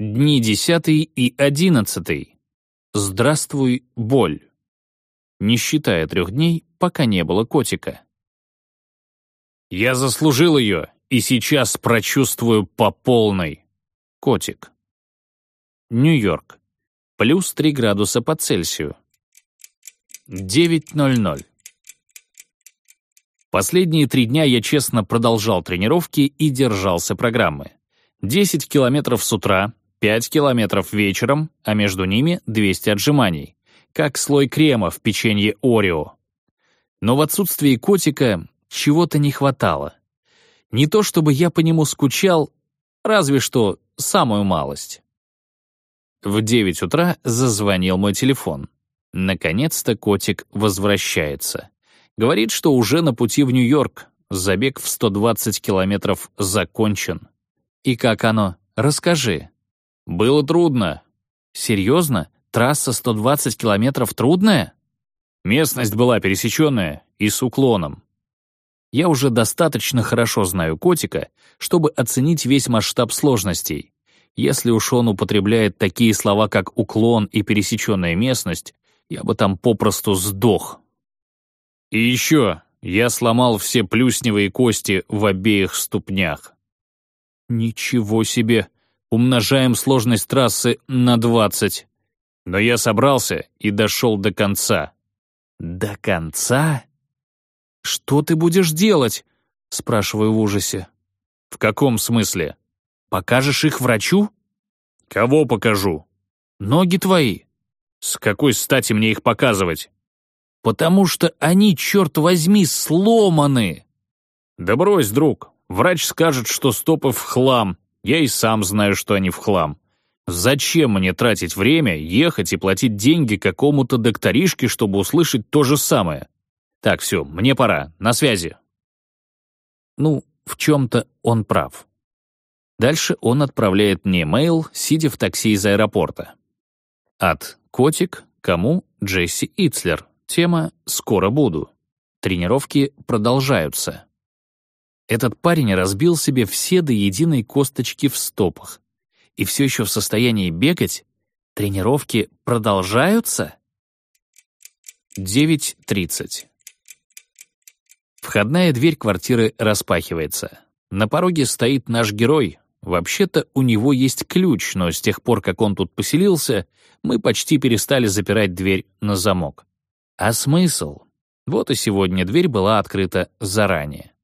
Дни десятый и одиннадцатый. Здравствуй, боль. Не считая трех дней, пока не было котика. Я заслужил ее, и сейчас прочувствую по полной. Котик. Нью-Йорк. Плюс 3 градуса по Цельсию. 9.00. Последние три дня я честно продолжал тренировки и держался программы. 10 километров с утра, 5 километров вечером, а между ними 200 отжиманий. Как слой крема в печенье Орео. Но в отсутствии котика чего-то не хватало. Не то чтобы я по нему скучал, разве что самую малость. В 9 утра зазвонил мой телефон. Наконец-то котик возвращается. Говорит, что уже на пути в Нью-Йорк. Забег в 120 километров закончен. И как оно? Расскажи. Было трудно. Серьезно? Трасса 120 километров трудная? Местность была пересеченная и с уклоном. Я уже достаточно хорошо знаю котика, чтобы оценить весь масштаб сложностей. Если уж он употребляет такие слова, как уклон и пересеченная местность, я бы там попросту сдох. И еще, я сломал все плюсневые кости в обеих ступнях. Ничего себе! Умножаем сложность трассы на 20. Но я собрался и дошел до конца. До конца? Что ты будешь делать? Спрашиваю в ужасе. В каком смысле? Покажешь их врачу? Кого покажу? Ноги твои. С какой стати мне их показывать? Потому что они, черт возьми, сломаны. Да брось, друг. Врач скажет, что стопы в хлам. Я и сам знаю, что они в хлам. Зачем мне тратить время, ехать и платить деньги какому-то докторишке, чтобы услышать то же самое? Так, все, мне пора. На связи. Ну, в чем-то он прав. Дальше он отправляет мне мейл, сидя в такси из аэропорта. От «Котик», кому Джесси Ицлер. Тема «Скоро буду». Тренировки продолжаются. Этот парень разбил себе все до единой косточки в стопах. И все еще в состоянии бегать? Тренировки продолжаются? 9.30. Входная дверь квартиры распахивается. На пороге стоит наш герой, Вообще-то у него есть ключ, но с тех пор, как он тут поселился, мы почти перестали запирать дверь на замок. А смысл? Вот и сегодня дверь была открыта заранее.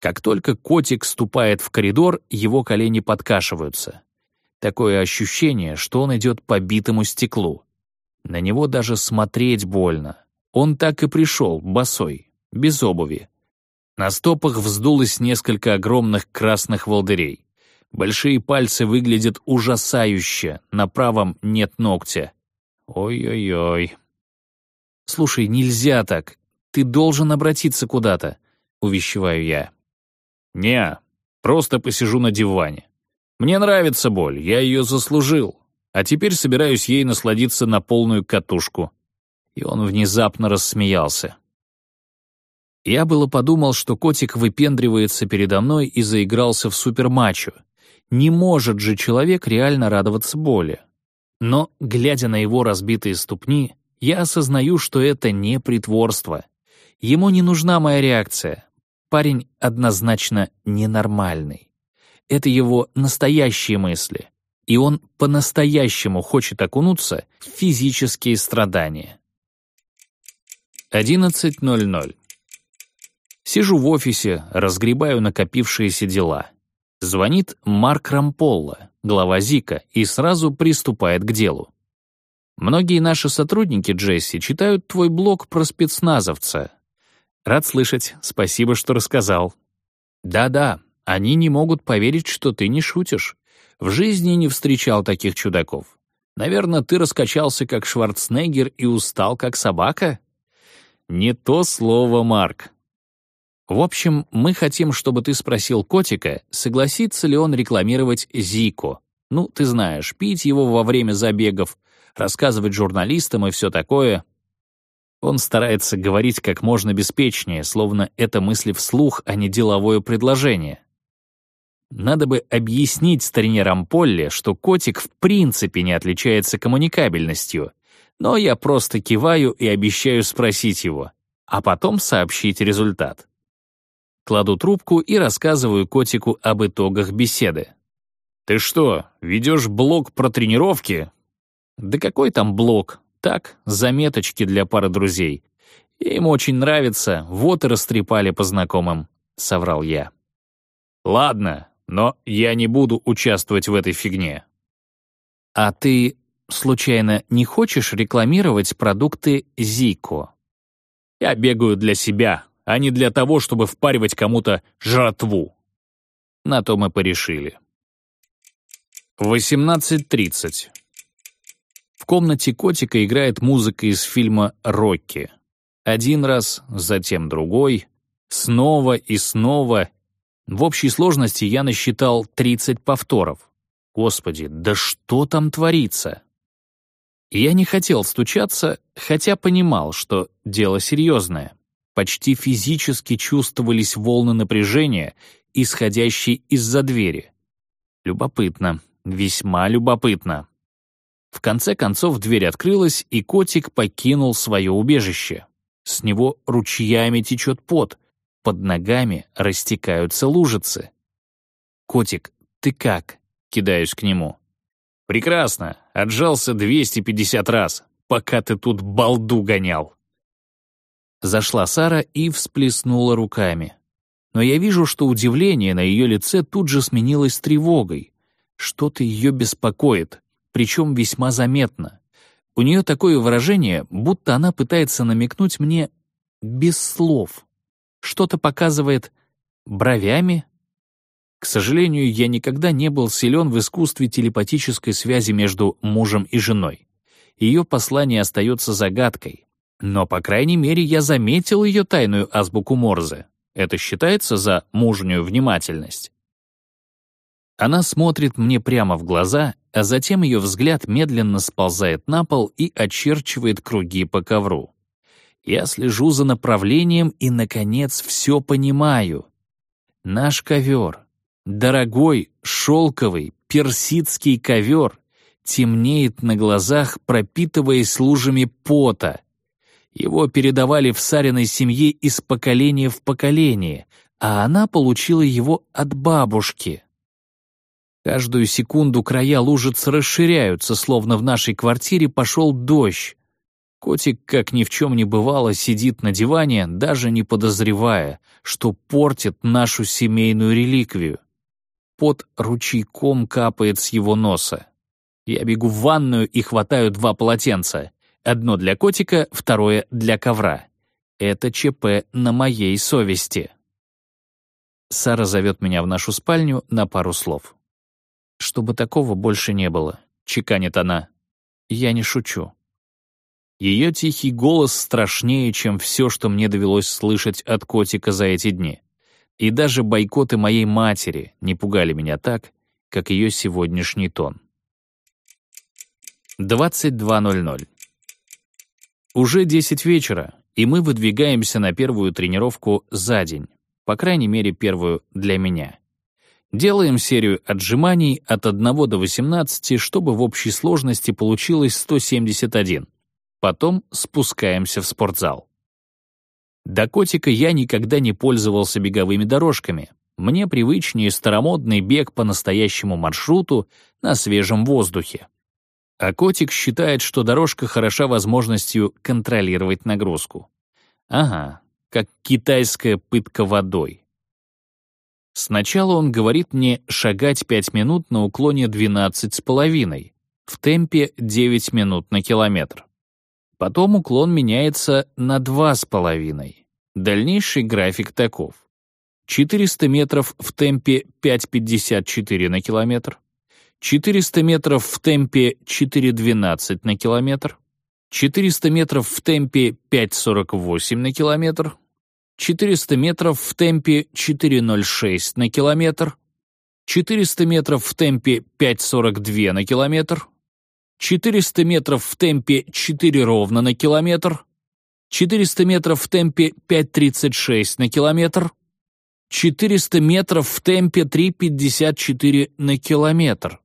Как только котик ступает в коридор, его колени подкашиваются. Такое ощущение, что он идет по битому стеклу. На него даже смотреть больно. Он так и пришел, босой, без обуви. На стопах вздулось несколько огромных красных волдырей. Большие пальцы выглядят ужасающе, на правом нет ногтя. Ой-ой-ой. «Слушай, нельзя так. Ты должен обратиться куда-то», — увещеваю я. «Не, просто посижу на диване. Мне нравится боль, я ее заслужил, а теперь собираюсь ей насладиться на полную катушку». И он внезапно рассмеялся. Я было подумал, что котик выпендривается передо мной и заигрался в супермачо, не может же человек реально радоваться боли. Но, глядя на его разбитые ступни, я осознаю, что это не притворство. Ему не нужна моя реакция. Парень однозначно ненормальный. Это его настоящие мысли. И он по-настоящему хочет окунуться в физические страдания. 11.00. Сижу в офисе, разгребаю накопившиеся дела. Звонит Марк Рамполло, глава ЗИКа, и сразу приступает к делу. Многие наши сотрудники, Джесси, читают твой блог про спецназовца. Рад слышать, спасибо, что рассказал. Да-да, они не могут поверить, что ты не шутишь. В жизни не встречал таких чудаков. Наверное, ты раскачался как Шварценеггер и устал как собака? Не то слово, Марк. В общем, мы хотим, чтобы ты спросил котика, согласится ли он рекламировать Зико. Ну, ты знаешь, пить его во время забегов, рассказывать журналистам и все такое. Он старается говорить как можно беспечнее, словно это мысли вслух, а не деловое предложение. Надо бы объяснить старине Рамполле, что котик в принципе не отличается коммуникабельностью, но я просто киваю и обещаю спросить его, а потом сообщить результат. Кладу трубку и рассказываю котику об итогах беседы. «Ты что, ведешь блог про тренировки?» «Да какой там блог? Так, заметочки для пары друзей. Им очень нравится, вот и растрепали по знакомым», — соврал я. «Ладно, но я не буду участвовать в этой фигне». «А ты, случайно, не хочешь рекламировать продукты Зико?» «Я бегаю для себя, а не для того, чтобы впаривать кому-то жратву». На то мы порешили. 18.30. Комнате котика играет музыка из фильма «Рокки». Один раз, затем другой, снова и снова. В общей сложности я насчитал 30 повторов. Господи, да что там творится? Я не хотел стучаться, хотя понимал, что дело серьезное. Почти физически чувствовались волны напряжения, исходящие из-за двери. Любопытно, весьма любопытно. В конце концов дверь открылась, и котик покинул свое убежище. С него ручьями течет пот, под ногами растекаются лужицы. «Котик, ты как?» — кидаюсь к нему. «Прекрасно, отжался 250 раз, пока ты тут балду гонял». Зашла Сара и всплеснула руками. Но я вижу, что удивление на ее лице тут же сменилось тревогой. Что-то ее беспокоит, причем весьма заметно. У нее такое выражение, будто она пытается намекнуть мне без слов. Что-то показывает бровями. К сожалению, я никогда не был силен в искусстве телепатической связи между мужем и женой. Ее послание остается загадкой. Но, по крайней мере, я заметил ее тайную азбуку Морзе. Это считается за мужнюю внимательность. Она смотрит мне прямо в глаза, а затем ее взгляд медленно сползает на пол и очерчивает круги по ковру. Я слежу за направлением и, наконец, все понимаю. Наш ковер, дорогой, шелковый, персидский ковер, темнеет на глазах, пропитываясь лужами пота. Его передавали в Сариной семье из поколения в поколение, а она получила его от бабушки. Каждую секунду края лужиц расширяются, словно в нашей квартире пошел дождь. Котик, как ни в чем не бывало, сидит на диване, даже не подозревая, что портит нашу семейную реликвию. Под ручейком капает с его носа. Я бегу в ванную и хватаю два полотенца. Одно для котика, второе для ковра. Это ЧП на моей совести. Сара зовет меня в нашу спальню на пару слов. «Чтобы такого больше не было», — чеканит она. «Я не шучу». Ее тихий голос страшнее, чем все, что мне довелось слышать от котика за эти дни. И даже бойкоты моей матери не пугали меня так, как ее сегодняшний тон. 22.00. Уже 10 вечера, и мы выдвигаемся на первую тренировку за день, по крайней мере, первую для меня. Делаем серию отжиманий от 1 до 18, чтобы в общей сложности получилось 171. Потом спускаемся в спортзал. До котика я никогда не пользовался беговыми дорожками. Мне привычнее старомодный бег по настоящему маршруту на свежем воздухе. А котик считает, что дорожка хороша возможностью контролировать нагрузку. Ага, как китайская пытка водой. Сначала он говорит мне шагать 5 минут на уклоне 12,5, в темпе 9 минут на километр. Потом уклон меняется на 2,5. Дальнейший график таков. 400 метров в темпе 5,54 на километр, 400 метров в темпе 4,12 на километр, 400 метров в темпе 5,48 на километр, 400 метров в темпе 4.06 на километр, 400 метров в темпе 5.42 на километр, 400 метров в темпе 4 ровно на километр, 400 метров в темпе 5.36 на километр, 400 метров в темпе 3,54 на километр.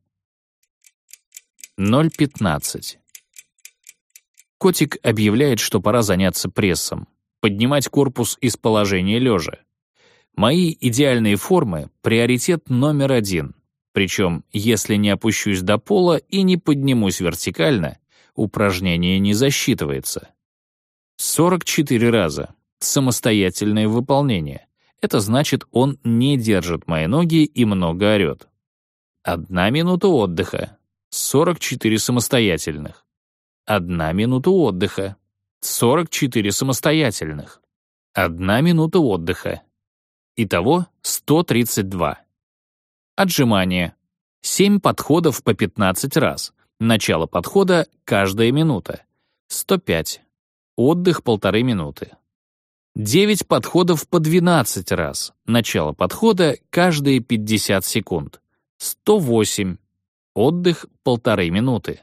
0,15. Котик объявляет, что пора заняться прессом, поднимать корпус из положения лежа. Мои идеальные формы — приоритет номер один. Причем, если не опущусь до пола и не поднимусь вертикально, упражнение не засчитывается. 44 раза. Самостоятельное выполнение. Это значит, он не держит мои ноги и много орет. Одна минута отдыха. 44 самостоятельных. Одна минута отдыха. 44 самостоятельных. Одна минута отдыха. Итого 132. Отжимания. 7 подходов по 15 раз. Начало подхода — каждая минута. 105. Отдых — полторы минуты. 9 подходов по 12 раз. Начало подхода — каждые 50 секунд. 108. Отдых — полторы минуты.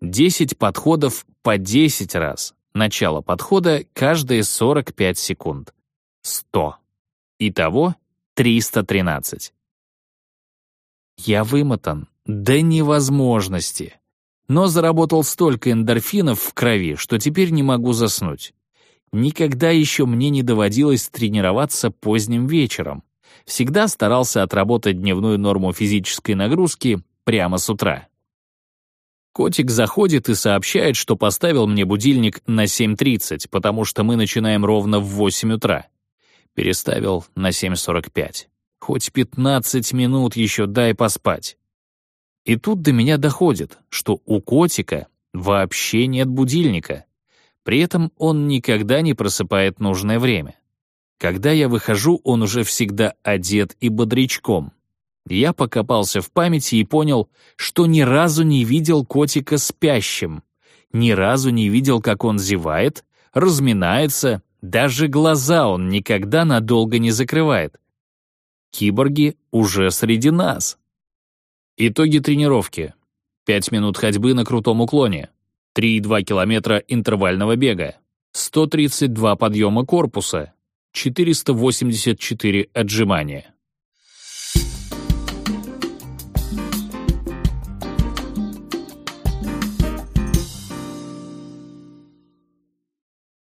10 подходов по 10 раз. Начало подхода — каждые 45 секунд. 100. Итого 313. Я вымотан до невозможности, но заработал столько эндорфинов в крови, что теперь не могу заснуть. Никогда еще мне не доводилось тренироваться поздним вечером. Всегда старался отработать дневную норму физической нагрузки прямо с утра. Котик заходит и сообщает, что поставил мне будильник на 7.30, потому что мы начинаем ровно в 8 утра. Переставил на 7.45. Хоть 15 минут еще дай поспать. И тут до меня доходит, что у котика вообще нет будильника. При этом он никогда не просыпает нужное время. Когда я выхожу, он уже всегда одет и бодрячком. Я покопался в памяти и понял, что ни разу не видел котика спящим. Ни разу не видел, как он зевает, разминается, даже глаза он никогда надолго не закрывает. Киборги уже среди нас. Итоги тренировки. 5 минут ходьбы на крутом уклоне. 3,2 километра интервального бега. 132 подъема корпуса. 484 отжимания.